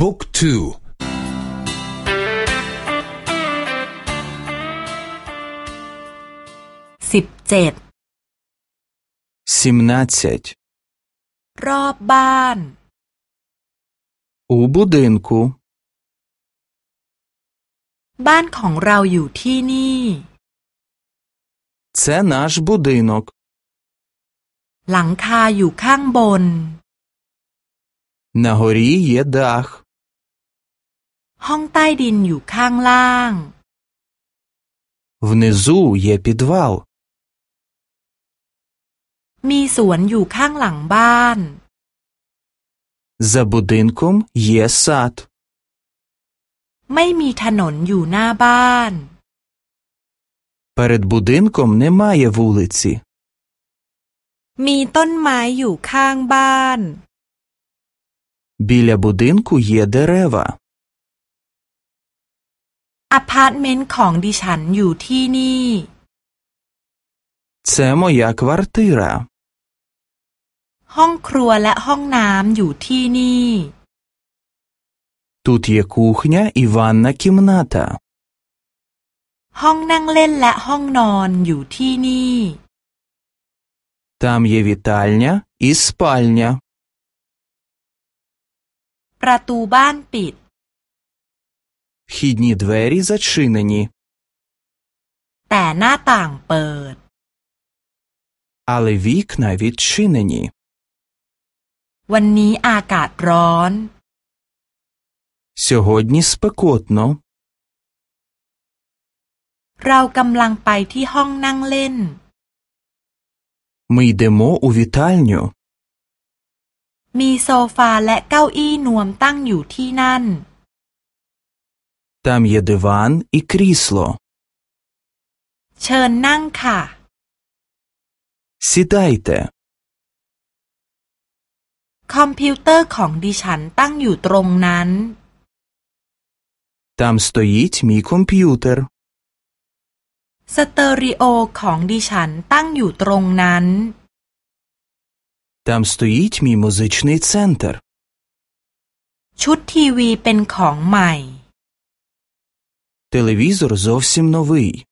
บุ๊กทูสิบเจ็ด17. รอบบ้าน У будинку. บ้านของเราอยู่ที่นี่ Це наш будинок. หลังคาอยู่ข้างบน На горі є дах. ห้องใต้ดินอยู่ข้างล่าง Внизу є підвал. มีสวนอยู่ข้างหลังบ้าน За будинком є сад. ไม่มีถนนอยู่หน้าบ้าน Перед будинком немає вулиці. มีต้นไม้อยู่ข้างบ้าน Біля будинку є дерева. อพาร์ตเมนต์ของดิฉันอยู่ที่นี่ Це моя квартира. ห้องครัวและห้องน้ำอยู่ที่นี่ Тут є кухня і ванна кімната. ห้องนั่งเล่นและห้องนอนอยู่ที่นี่ Там є вітальня і спальня. ประตูบ้านปิด Вхідні двері зачинені, แต่หน้าต่างเปิด але вікна відчинені. วันนี้อากาศร้อน Сьогодні спекотно. เรากำลังไปที่ห้องนั่งเล่น Ми йдемо у вітальню. มีโซฟาและเก้าอี้นวมตั้งอยู่ที่นั่น Там є диван і крісло. เชิญนั่งค่ะ Сідайте. คอมพิวเตอร์ของดิฉันตั้งอยู่ตรงนั้น Там стоїть мій комп'ютер. สเตอริโอของดิฉันตั้งอยู่ตรงนั้น Там стоїть мій музичний центр. ชุดทีวีเป็นของใหม่ Телевізор зовсім новий.